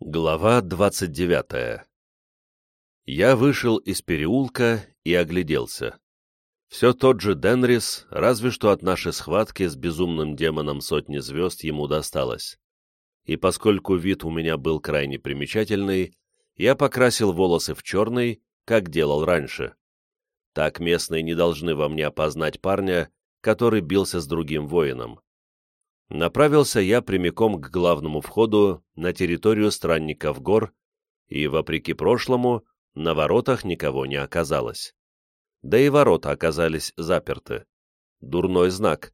Глава двадцать девятая Я вышел из переулка и огляделся. Все тот же Денрис, разве что от нашей схватки с безумным демоном сотни звезд ему досталось. И поскольку вид у меня был крайне примечательный, я покрасил волосы в черный, как делал раньше. Так местные не должны во мне опознать парня, который бился с другим воином направился я прямиком к главному входу на территорию странников гор, и, вопреки прошлому, на воротах никого не оказалось. Да и ворота оказались заперты. Дурной знак.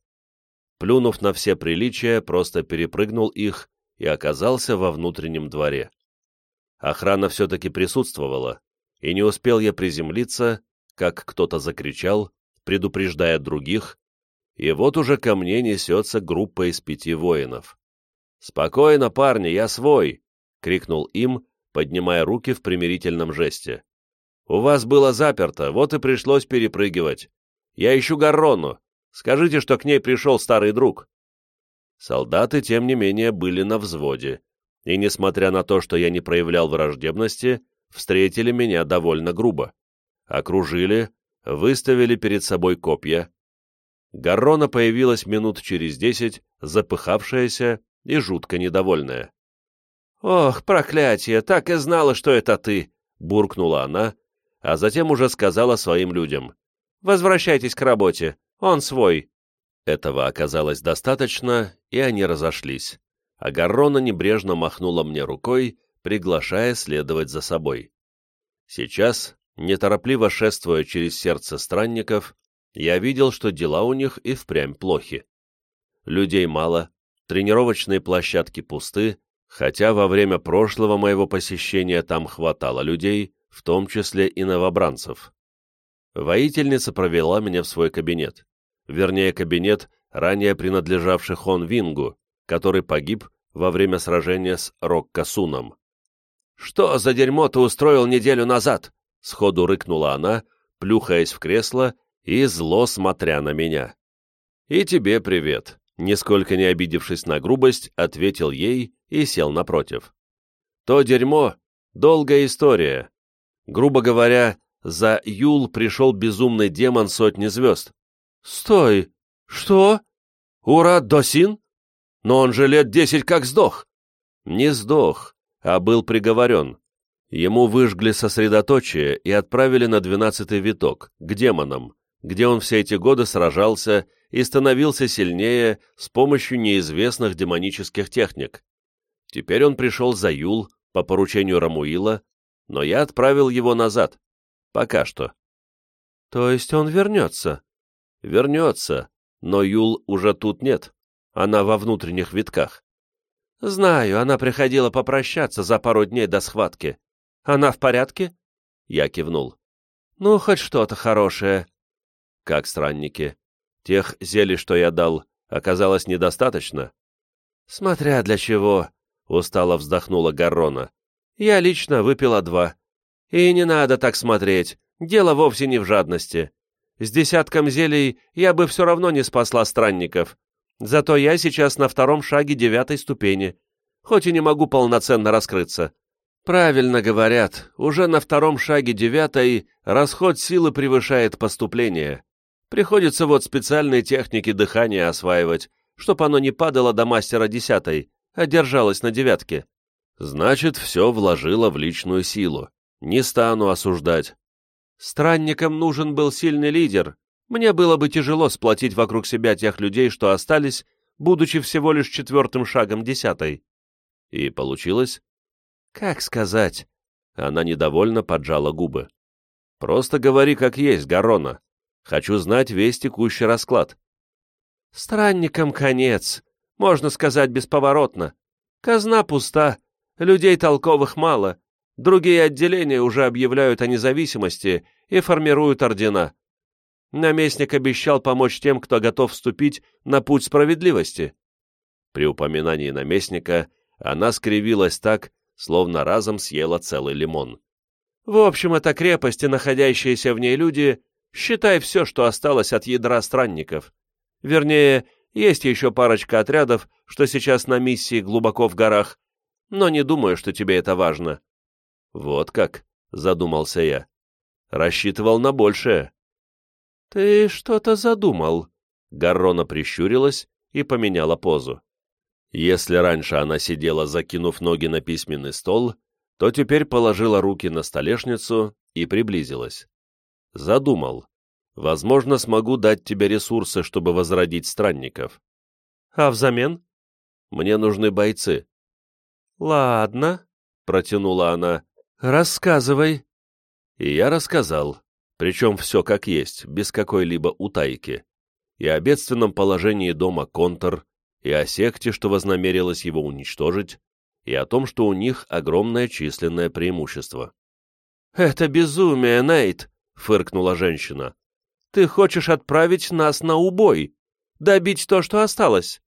Плюнув на все приличия, просто перепрыгнул их и оказался во внутреннем дворе. Охрана все-таки присутствовала, и не успел я приземлиться, как кто-то закричал, предупреждая других, и вот уже ко мне несется группа из пяти воинов. «Спокойно, парни, я свой!» — крикнул им, поднимая руки в примирительном жесте. «У вас было заперто, вот и пришлось перепрыгивать. Я ищу Гаррону. Скажите, что к ней пришел старый друг». Солдаты, тем не менее, были на взводе, и, несмотря на то, что я не проявлял враждебности, встретили меня довольно грубо. Окружили, выставили перед собой копья, Гаррона появилась минут через десять, запыхавшаяся и жутко недовольная. «Ох, проклятие, так и знала, что это ты!» — буркнула она, а затем уже сказала своим людям. «Возвращайтесь к работе, он свой». Этого оказалось достаточно, и они разошлись, а Гаррона небрежно махнула мне рукой, приглашая следовать за собой. Сейчас, неторопливо шествуя через сердце странников, я видел, что дела у них и впрямь плохи. Людей мало, тренировочные площадки пусты, хотя во время прошлого моего посещения там хватало людей, в том числе и новобранцев. Воительница провела меня в свой кабинет, вернее, кабинет, ранее принадлежавший Хон Вингу, который погиб во время сражения с Роккасуном. «Что за дерьмо ты устроил неделю назад?» — сходу рыкнула она, плюхаясь в кресло и зло смотря на меня. «И тебе привет», — нисколько не обидевшись на грубость, ответил ей и сел напротив. «То дерьмо — долгая история. Грубо говоря, за Юл пришел безумный демон сотни звезд». «Стой! Что? Урат Досин? Но он же лет десять как сдох!» «Не сдох, а был приговорен. Ему выжгли сосредоточие и отправили на двенадцатый виток, к демонам, где он все эти годы сражался и становился сильнее с помощью неизвестных демонических техник. Теперь он пришел за Юл по поручению Рамуила, но я отправил его назад. Пока что. То есть он вернется? Вернется, но Юл уже тут нет. Она во внутренних витках. Знаю, она приходила попрощаться за пару дней до схватки. Она в порядке? Я кивнул. Ну, хоть что-то хорошее. Как странники. Тех зелий, что я дал, оказалось недостаточно. Смотря для чего, устало вздохнула Гаррона. Я лично выпила два. И не надо так смотреть, дело вовсе не в жадности. С десятком зелий я бы все равно не спасла странников. Зато я сейчас на втором шаге девятой ступени, хоть и не могу полноценно раскрыться. Правильно говорят, уже на втором шаге девятой расход силы превышает поступление. Приходится вот специальные техники дыхания осваивать, чтоб оно не падало до мастера десятой, а держалось на девятке. Значит, все вложило в личную силу. Не стану осуждать. Странникам нужен был сильный лидер. Мне было бы тяжело сплотить вокруг себя тех людей, что остались, будучи всего лишь четвертым шагом десятой. И получилось? Как сказать? Она недовольно поджала губы. Просто говори как есть, Гарона. Хочу знать весь текущий расклад. Странникам конец, можно сказать бесповоротно. Казна пуста, людей толковых мало, другие отделения уже объявляют о независимости и формируют ордена. Наместник обещал помочь тем, кто готов вступить на путь справедливости. При упоминании наместника она скривилась так, словно разом съела целый лимон. В общем, это крепость и находящиеся в ней люди Считай все, что осталось от ядра странников. Вернее, есть еще парочка отрядов, что сейчас на миссии глубоко в горах, но не думаю, что тебе это важно». «Вот как», — задумался я. «Рассчитывал на большее». «Ты что-то задумал», — Гаррона прищурилась и поменяла позу. Если раньше она сидела, закинув ноги на письменный стол, то теперь положила руки на столешницу и приблизилась. Задумал. Возможно, смогу дать тебе ресурсы, чтобы возродить странников. А взамен? Мне нужны бойцы. Ладно, протянула она. Рассказывай. И я рассказал, причем все как есть, без какой-либо утайки. И о бедственном положении дома Контор, и о секте, что вознамерилась его уничтожить, и о том, что у них огромное численное преимущество. «Это безумие, Нейт!» — фыркнула женщина. «Ты хочешь отправить нас на убой? Добить то, что осталось?»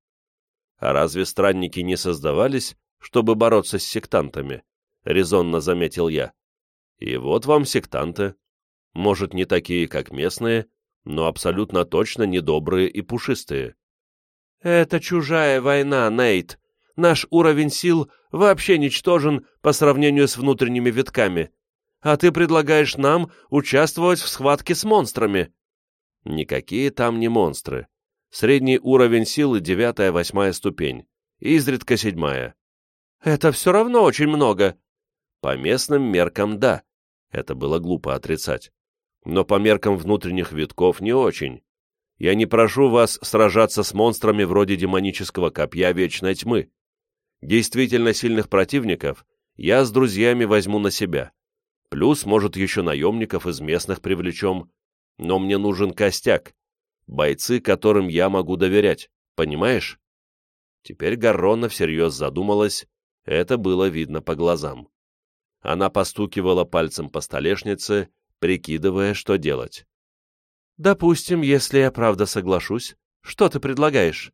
«А разве странники не создавались, чтобы бороться с сектантами?» — резонно заметил я. «И вот вам сектанты. Может, не такие, как местные, но абсолютно точно недобрые и пушистые. «Это чужая война, Нейт. Наш уровень сил вообще ничтожен по сравнению с внутренними витками. А ты предлагаешь нам участвовать в схватке с монстрами». «Никакие там не монстры. Средний уровень силы девятая-восьмая ступень, изредка седьмая». «Это все равно очень много». «По местным меркам, да». Это было глупо отрицать. Но по меркам внутренних витков не очень. Я не прошу вас сражаться с монстрами вроде демонического копья Вечной Тьмы. Действительно сильных противников я с друзьями возьму на себя. Плюс, может, еще наемников из местных привлечем. Но мне нужен костяк. Бойцы, которым я могу доверять. Понимаешь? Теперь Гаррона всерьез задумалась. Это было видно по глазам. Она постукивала пальцем по столешнице, прикидывая, что делать. Допустим, если я правда соглашусь, что ты предлагаешь?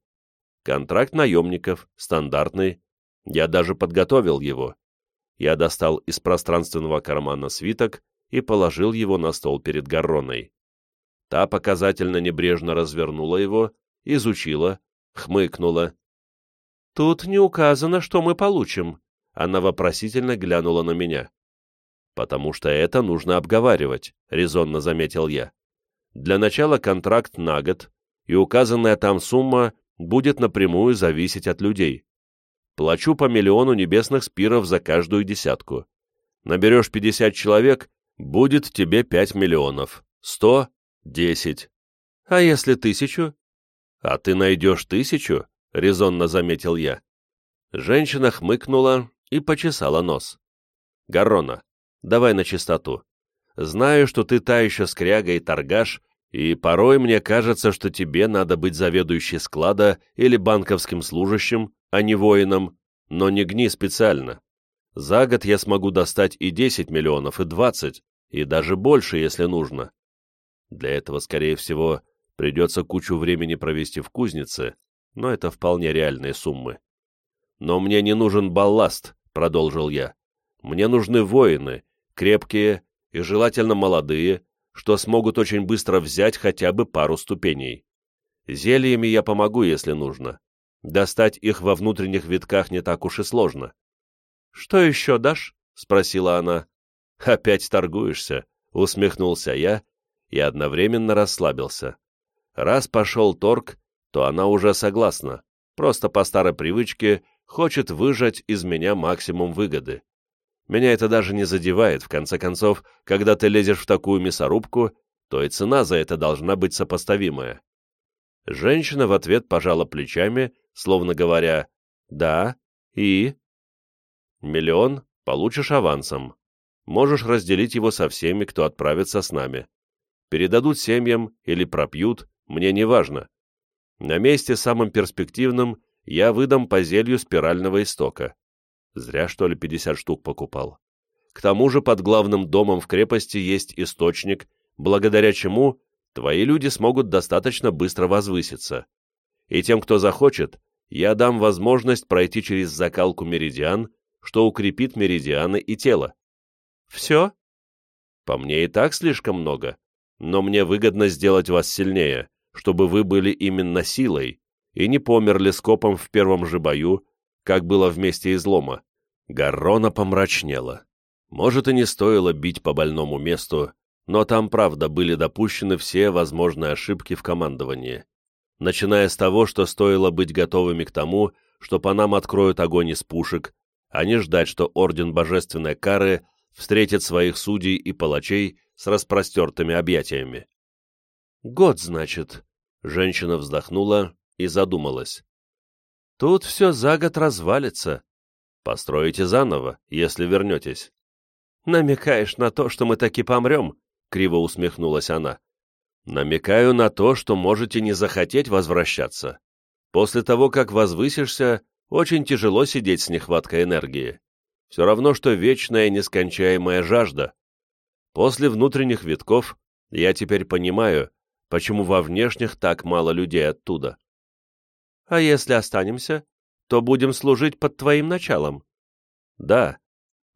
Контракт наемников, стандартный. Я даже подготовил его. Я достал из пространственного кармана свиток и положил его на стол перед Гарроной. Та показательно небрежно развернула его, изучила, хмыкнула. «Тут не указано, что мы получим», — она вопросительно глянула на меня. «Потому что это нужно обговаривать», — резонно заметил я. Для начала контракт на год, и указанная там сумма будет напрямую зависеть от людей. Плачу по миллиону небесных спиров за каждую десятку. Наберешь 50 человек, будет тебе 5 миллионов. 100 — 10. А если тысячу? А ты найдешь тысячу? — резонно заметил я. Женщина хмыкнула и почесала нос. Гаррона, давай на чистоту. Знаю, что ты та еще скряга и торгаш, и порой мне кажется, что тебе надо быть заведующей склада или банковским служащим, а не воином, но не гни специально. За год я смогу достать и 10 миллионов, и 20, и даже больше, если нужно. Для этого, скорее всего, придется кучу времени провести в кузнице, но это вполне реальные суммы. «Но мне не нужен балласт», — продолжил я. «Мне нужны воины, крепкие и желательно молодые, что смогут очень быстро взять хотя бы пару ступеней. Зельями я помогу, если нужно. Достать их во внутренних витках не так уж и сложно. «Что еще дашь?» — спросила она. «Опять торгуешься?» — усмехнулся я и одновременно расслабился. Раз пошел торг, то она уже согласна, просто по старой привычке хочет выжать из меня максимум выгоды. Меня это даже не задевает, в конце концов, когда ты лезешь в такую мясорубку, то и цена за это должна быть сопоставимая. Женщина в ответ пожала плечами, словно говоря «Да, и...» «Миллион получишь авансом. Можешь разделить его со всеми, кто отправится с нами. Передадут семьям или пропьют, мне не важно. На месте самым перспективным я выдам по зелью спирального истока. Зря, что ли, 50 штук покупал. К тому же под главным домом в крепости есть источник, благодаря чему твои люди смогут достаточно быстро возвыситься. И тем, кто захочет, я дам возможность пройти через закалку меридиан, что укрепит меридианы и тело. Все? По мне и так слишком много, но мне выгодно сделать вас сильнее, чтобы вы были именно силой и не померли скопом в первом же бою, как было в месте излома. Гаррона помрачнела. Может, и не стоило бить по больному месту, но там, правда, были допущены все возможные ошибки в командовании. Начиная с того, что стоило быть готовыми к тому, что по нам откроют огонь из пушек, а не ждать, что Орден Божественной Кары встретит своих судей и палачей с распростертыми объятиями. «Год, значит», — женщина вздохнула и задумалась. «Тут все за год развалится. Построите заново, если вернетесь». «Намекаешь на то, что мы таки помрем?» — криво усмехнулась она. «Намекаю на то, что можете не захотеть возвращаться. После того, как возвысишься, очень тяжело сидеть с нехваткой энергии. Все равно, что вечная нескончаемая жажда. После внутренних витков я теперь понимаю, почему во внешних так мало людей оттуда. А если останемся, то будем служить под твоим началом. Да,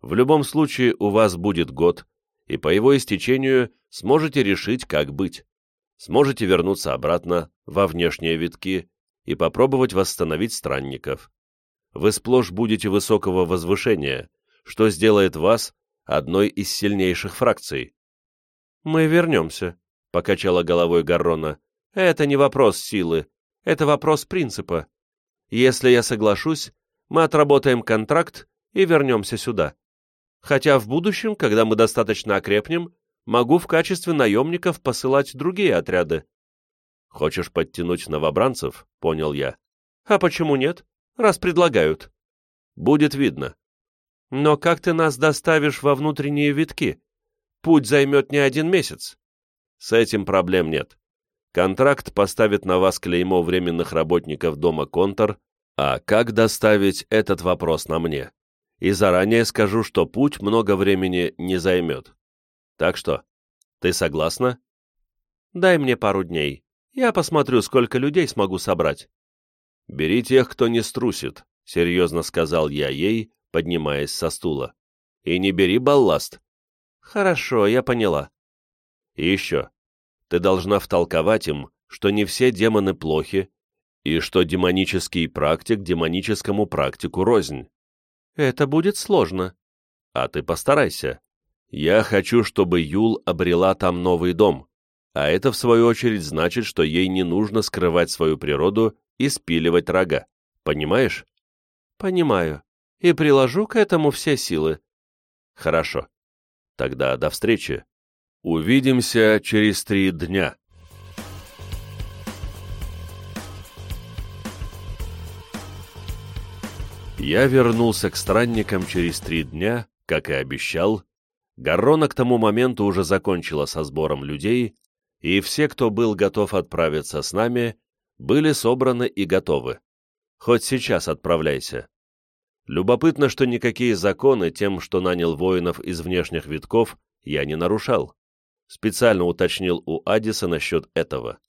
в любом случае у вас будет год, и по его истечению сможете решить, как быть. Сможете вернуться обратно во внешние витки и попробовать восстановить странников. Вы сплошь будете высокого возвышения, что сделает вас одной из сильнейших фракций. «Мы вернемся», — покачала головой Гаррона. «Это не вопрос силы, это вопрос принципа. Если я соглашусь, мы отработаем контракт и вернемся сюда. Хотя в будущем, когда мы достаточно окрепнем, могу в качестве наемников посылать другие отряды. Хочешь подтянуть новобранцев? Понял я. А почему нет? Раз предлагают. Будет видно. Но как ты нас доставишь во внутренние витки? Путь займет не один месяц. С этим проблем нет. Контракт поставит на вас клеймо временных работников дома Контор, а как доставить этот вопрос на мне? И заранее скажу, что путь много времени не займет. Так что, ты согласна? Дай мне пару дней. Я посмотрю, сколько людей смогу собрать. Бери тех, кто не струсит, серьезно сказал я ей, поднимаясь со стула. И не бери балласт. Хорошо, я поняла. И еще. Ты должна втолковать им, что не все демоны плохи, и что демонический практик демоническому практику рознь. Это будет сложно. А ты постарайся. Я хочу, чтобы Юл обрела там новый дом а это, в свою очередь, значит, что ей не нужно скрывать свою природу и спиливать рога. Понимаешь? Понимаю. И приложу к этому все силы. Хорошо. Тогда до встречи. Увидимся через три дня. Я вернулся к странникам через три дня, как и обещал. Гаррона к тому моменту уже закончила со сбором людей, и все, кто был готов отправиться с нами, были собраны и готовы. Хоть сейчас отправляйся. Любопытно, что никакие законы тем, что нанял воинов из внешних витков, я не нарушал. Специально уточнил у Адиса насчет этого.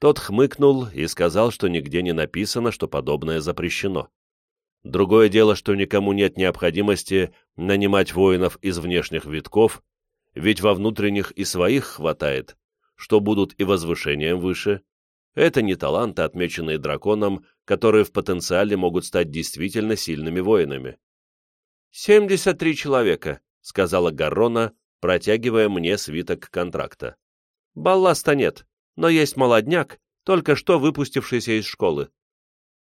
Тот хмыкнул и сказал, что нигде не написано, что подобное запрещено. Другое дело, что никому нет необходимости нанимать воинов из внешних витков, ведь во внутренних и своих хватает, что будут и возвышением выше. Это не таланты, отмеченные драконом, которые в потенциале могут стать действительно сильными воинами. «Семьдесят три человека», — сказала Гаррона, протягивая мне свиток контракта. «Балласта нет, но есть молодняк, только что выпустившийся из школы».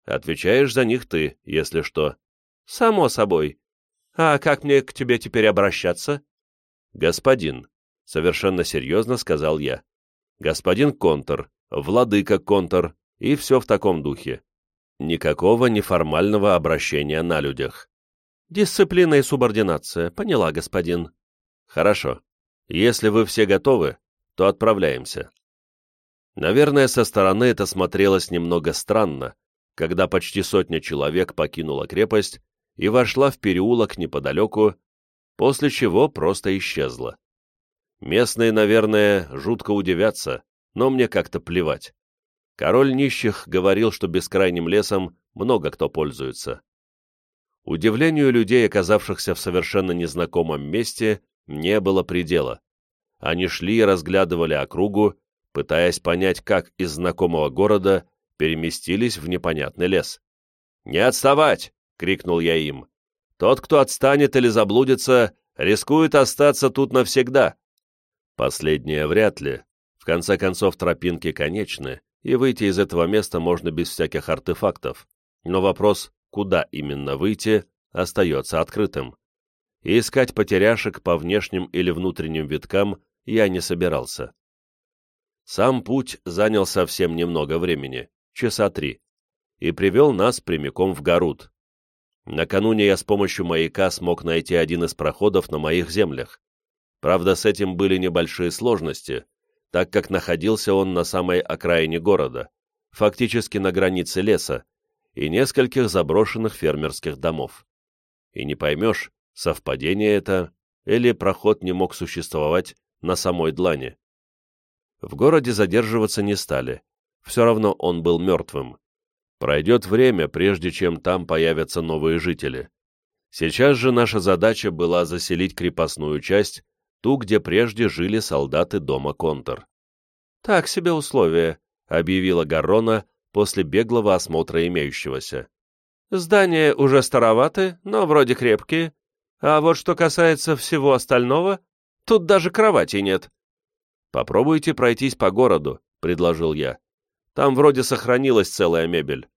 «Отвечаешь за них ты, если что». «Само собой. А как мне к тебе теперь обращаться?» «Господин», — совершенно серьезно сказал я господин Контор, владыка Контор и все в таком духе. Никакого неформального обращения на людях. Дисциплина и субординация, поняла, господин. Хорошо. Если вы все готовы, то отправляемся. Наверное, со стороны это смотрелось немного странно, когда почти сотня человек покинула крепость и вошла в переулок неподалеку, после чего просто исчезла. Местные, наверное, жутко удивятся, но мне как-то плевать. Король нищих говорил, что бескрайним лесом много кто пользуется. Удивлению людей, оказавшихся в совершенно незнакомом месте, не было предела. Они шли и разглядывали округу, пытаясь понять, как из знакомого города переместились в непонятный лес. «Не отставать!» — крикнул я им. Тот, кто отстанет или заблудится, рискует остаться тут навсегда. Последнее вряд ли. В конце концов, тропинки конечны, и выйти из этого места можно без всяких артефактов. Но вопрос, куда именно выйти, остается открытым. И искать потеряшек по внешним или внутренним виткам я не собирался. Сам путь занял совсем немного времени, часа три, и привел нас прямиком в Гарут. Накануне я с помощью маяка смог найти один из проходов на моих землях. Правда, с этим были небольшие сложности, так как находился он на самой окраине города, фактически на границе леса, и нескольких заброшенных фермерских домов. И не поймешь, совпадение это, или проход не мог существовать на самой длани. В городе задерживаться не стали, все равно он был мертвым. Пройдет время, прежде чем там появятся новые жители. Сейчас же наша задача была заселить крепостную часть, ту, где прежде жили солдаты дома Контор. «Так себе условие», — объявила Гаррона после беглого осмотра имеющегося. «Здания уже староваты, но вроде крепкие. А вот что касается всего остального, тут даже кровати нет». «Попробуйте пройтись по городу», — предложил я. «Там вроде сохранилась целая мебель.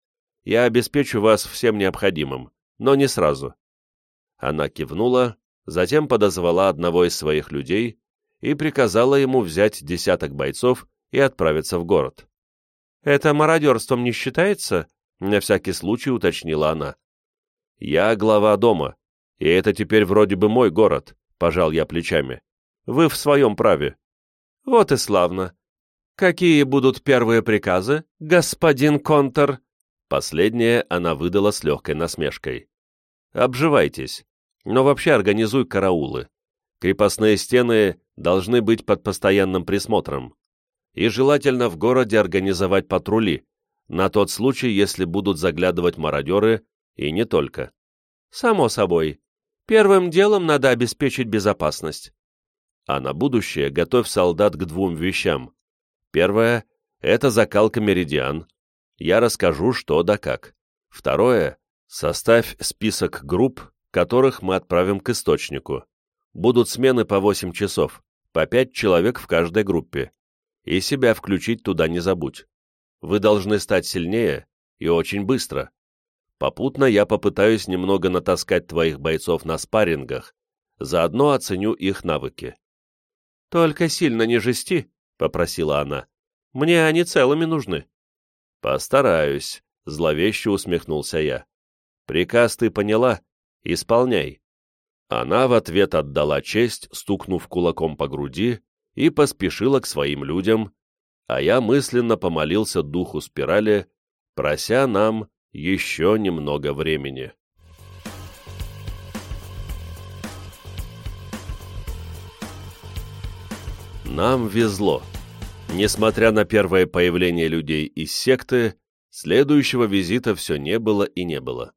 Я обеспечу вас всем необходимым, но не сразу». Она кивнула, затем подозвала одного из своих людей и приказала ему взять десяток бойцов и отправиться в город. «Это мародерством не считается?» — на всякий случай уточнила она. «Я глава дома, и это теперь вроде бы мой город», — пожал я плечами. «Вы в своем праве». «Вот и славно. Какие будут первые приказы, господин Контор?» Последнее она выдала с легкой насмешкой. «Обживайтесь, но вообще организуй караулы. Крепостные стены должны быть под постоянным присмотром. И желательно в городе организовать патрули, на тот случай, если будут заглядывать мародеры, и не только. Само собой. Первым делом надо обеспечить безопасность. А на будущее готовь солдат к двум вещам. Первое — это закалка меридиан, я расскажу, что да как. Второе. Составь список групп, которых мы отправим к источнику. Будут смены по 8 часов, по 5 человек в каждой группе. И себя включить туда не забудь. Вы должны стать сильнее и очень быстро. Попутно я попытаюсь немного натаскать твоих бойцов на спаррингах, заодно оценю их навыки. «Только сильно не жести», — попросила она. «Мне они целыми нужны». «Постараюсь», — зловеще усмехнулся я. «Приказ ты поняла? Исполняй». Она в ответ отдала честь, стукнув кулаком по груди, и поспешила к своим людям, а я мысленно помолился духу спирали, прося нам еще немного времени. Нам везло. Несмотря на первое появление людей из секты, следующего визита все не было и не было.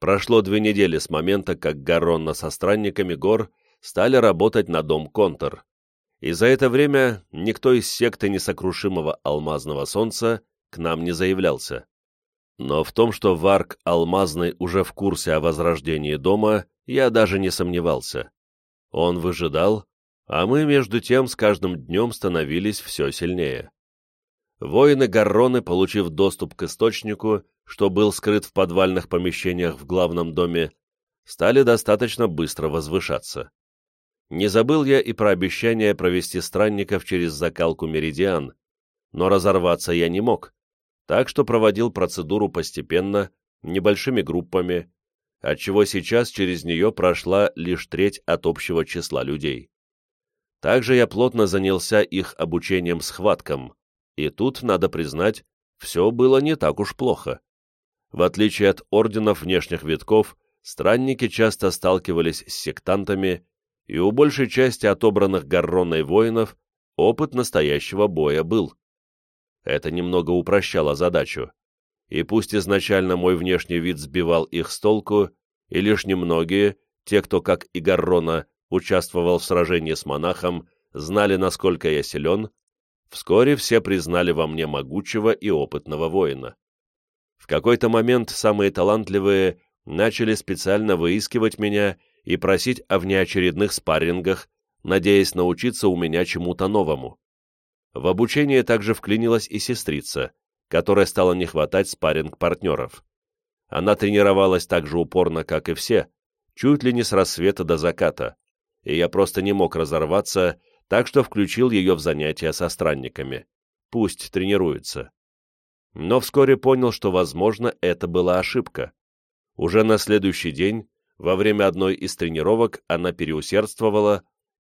Прошло две недели с момента, как Гаронна со странниками гор стали работать на дом Контор, и за это время никто из секты несокрушимого алмазного солнца к нам не заявлялся. Но в том, что Варк Алмазный уже в курсе о возрождении дома, я даже не сомневался. Он выжидал, а мы, между тем, с каждым днем становились все сильнее. Воины-гарроны, получив доступ к источнику, что был скрыт в подвальных помещениях в главном доме, стали достаточно быстро возвышаться. Не забыл я и про обещание провести странников через закалку меридиан, но разорваться я не мог, так что проводил процедуру постепенно, небольшими группами, отчего сейчас через нее прошла лишь треть от общего числа людей. Также я плотно занялся их обучением схваткам, и тут, надо признать, все было не так уж плохо. В отличие от орденов внешних витков, странники часто сталкивались с сектантами, и у большей части отобранных Гарроной воинов опыт настоящего боя был. Это немного упрощало задачу. И пусть изначально мой внешний вид сбивал их с толку, и лишь немногие, те, кто, как и Гаррона, участвовал в сражении с монахом, знали, насколько я силен, вскоре все признали во мне могучего и опытного воина. В какой-то момент самые талантливые начали специально выискивать меня и просить о внеочередных спаррингах, надеясь научиться у меня чему-то новому. В обучение также вклинилась и сестрица, которой стало не хватать спарринг-партнеров. Она тренировалась так же упорно, как и все, чуть ли не с рассвета до заката, и я просто не мог разорваться, так что включил ее в занятия со странниками. Пусть тренируется. Но вскоре понял, что, возможно, это была ошибка. Уже на следующий день, во время одной из тренировок, она переусердствовала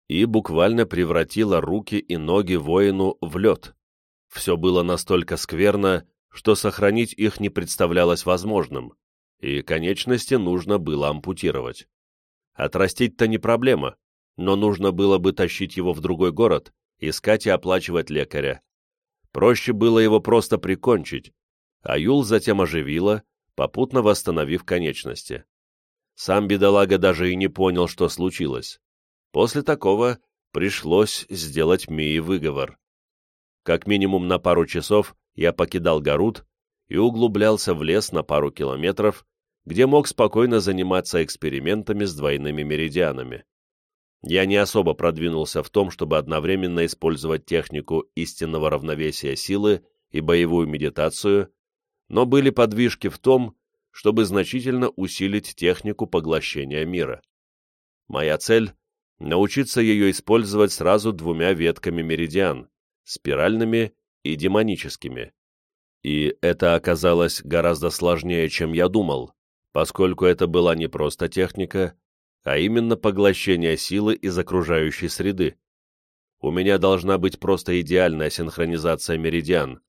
и буквально превратила руки и ноги воину в лед. Все было настолько скверно, что сохранить их не представлялось возможным, и конечности нужно было ампутировать. Отрастить-то не проблема, но нужно было бы тащить его в другой город, искать и оплачивать лекаря. Проще было его просто прикончить, а Юл затем оживила, попутно восстановив конечности. Сам бедолага даже и не понял, что случилось. После такого пришлось сделать Мии выговор. Как минимум на пару часов я покидал Гарут и углублялся в лес на пару километров, где мог спокойно заниматься экспериментами с двойными меридианами. Я не особо продвинулся в том, чтобы одновременно использовать технику истинного равновесия силы и боевую медитацию, но были подвижки в том, чтобы значительно усилить технику поглощения мира. Моя цель — научиться ее использовать сразу двумя ветками меридиан — спиральными и демоническими. И это оказалось гораздо сложнее, чем я думал, поскольку это была не просто техника, а именно поглощение силы из окружающей среды. У меня должна быть просто идеальная синхронизация меридиан,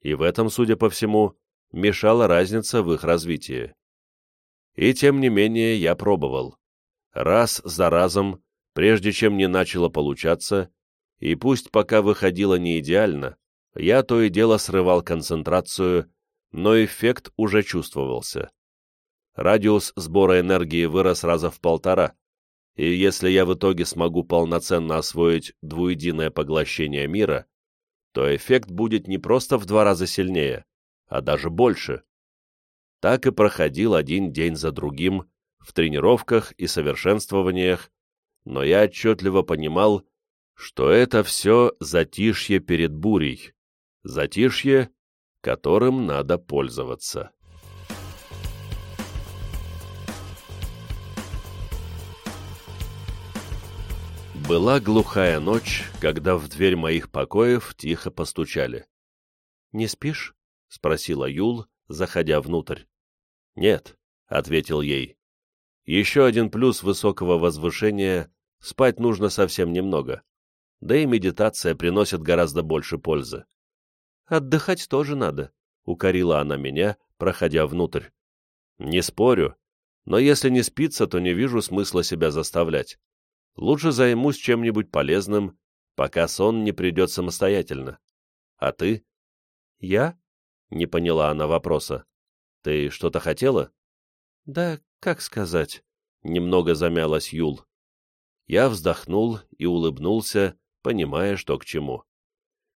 и в этом, судя по всему, мешала разница в их развитии. И тем не менее я пробовал. Раз за разом, прежде чем не начало получаться, и пусть пока выходило не идеально, я то и дело срывал концентрацию, но эффект уже чувствовался. Радиус сбора энергии вырос раза в полтора, и если я в итоге смогу полноценно освоить двуединое поглощение мира, то эффект будет не просто в два раза сильнее, а даже больше. Так и проходил один день за другим, в тренировках и совершенствованиях, но я отчетливо понимал, что это все затишье перед бурей, затишье, которым надо пользоваться. Была глухая ночь, когда в дверь моих покоев тихо постучали. «Не спишь?» — спросила Юл, заходя внутрь. «Нет», — ответил ей. «Еще один плюс высокого возвышения — спать нужно совсем немного. Да и медитация приносит гораздо больше пользы». «Отдыхать тоже надо», — укорила она меня, проходя внутрь. «Не спорю, но если не спится, то не вижу смысла себя заставлять. Лучше займусь чем-нибудь полезным, пока сон не придет самостоятельно. А ты? Я? Не поняла она вопроса. Ты что-то хотела? Да, как сказать? Немного замялась Юл. Я вздохнул и улыбнулся, понимая, что к чему.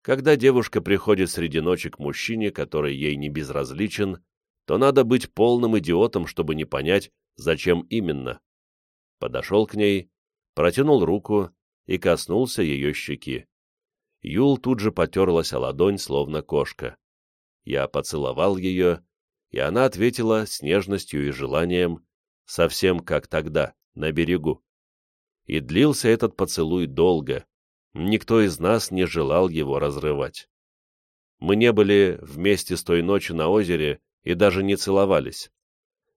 Когда девушка приходит среди ночи к мужчине, который ей не безразличен, то надо быть полным идиотом, чтобы не понять, зачем именно. Подошел к ней протянул руку и коснулся ее щеки. Юл тут же потерлась о ладонь, словно кошка. Я поцеловал ее, и она ответила с нежностью и желанием, совсем как тогда, на берегу. И длился этот поцелуй долго, никто из нас не желал его разрывать. Мы не были вместе с той ночи на озере и даже не целовались.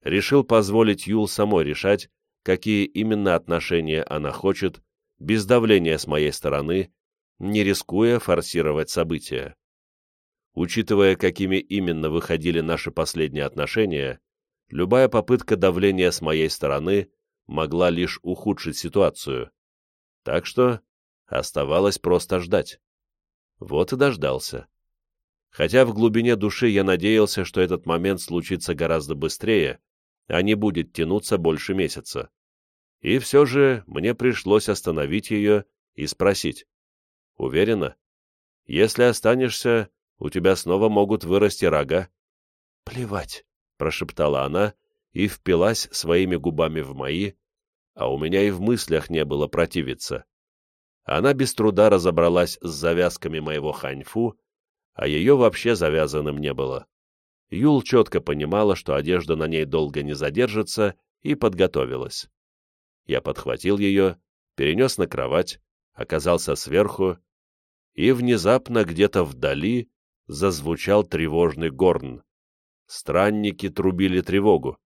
Решил позволить Юл самой решать, какие именно отношения она хочет, без давления с моей стороны, не рискуя форсировать события. Учитывая, какими именно выходили наши последние отношения, любая попытка давления с моей стороны могла лишь ухудшить ситуацию. Так что оставалось просто ждать. Вот и дождался. Хотя в глубине души я надеялся, что этот момент случится гораздо быстрее, а не будет тянуться больше месяца. И все же мне пришлось остановить ее и спросить. «Уверена? Если останешься, у тебя снова могут вырасти рога». «Плевать», — прошептала она и впилась своими губами в мои, а у меня и в мыслях не было противиться. Она без труда разобралась с завязками моего ханьфу, а ее вообще завязанным не было. Юл четко понимала, что одежда на ней долго не задержится, и подготовилась. Я подхватил ее, перенес на кровать, оказался сверху, и внезапно где-то вдали зазвучал тревожный горн. Странники трубили тревогу.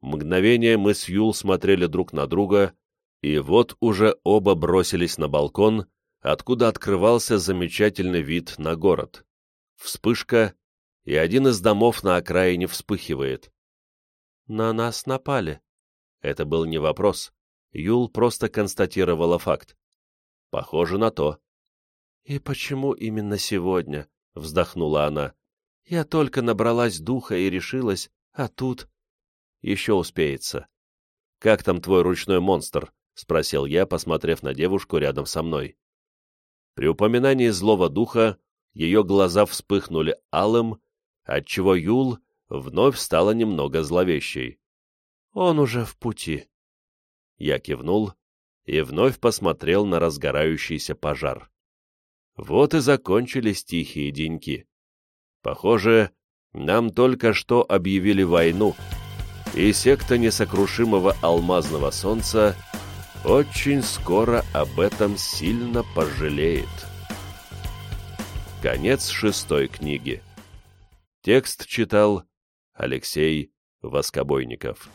Мгновение мы с Юл смотрели друг на друга, и вот уже оба бросились на балкон, откуда открывался замечательный вид на город. Вспышка, и один из домов на окраине вспыхивает. «На нас напали». Это был не вопрос. Юл просто констатировала факт. «Похоже на то». «И почему именно сегодня?» — вздохнула она. «Я только набралась духа и решилась, а тут...» «Еще успеется». «Как там твой ручной монстр?» — спросил я, посмотрев на девушку рядом со мной. При упоминании злого духа ее глаза вспыхнули алым, отчего Юл вновь стала немного зловещей. «Он уже в пути». Я кивнул и вновь посмотрел на разгорающийся пожар. Вот и закончились тихие деньки. Похоже, нам только что объявили войну, и секта несокрушимого алмазного солнца очень скоро об этом сильно пожалеет. Конец шестой книги. Текст читал Алексей Воскобойников.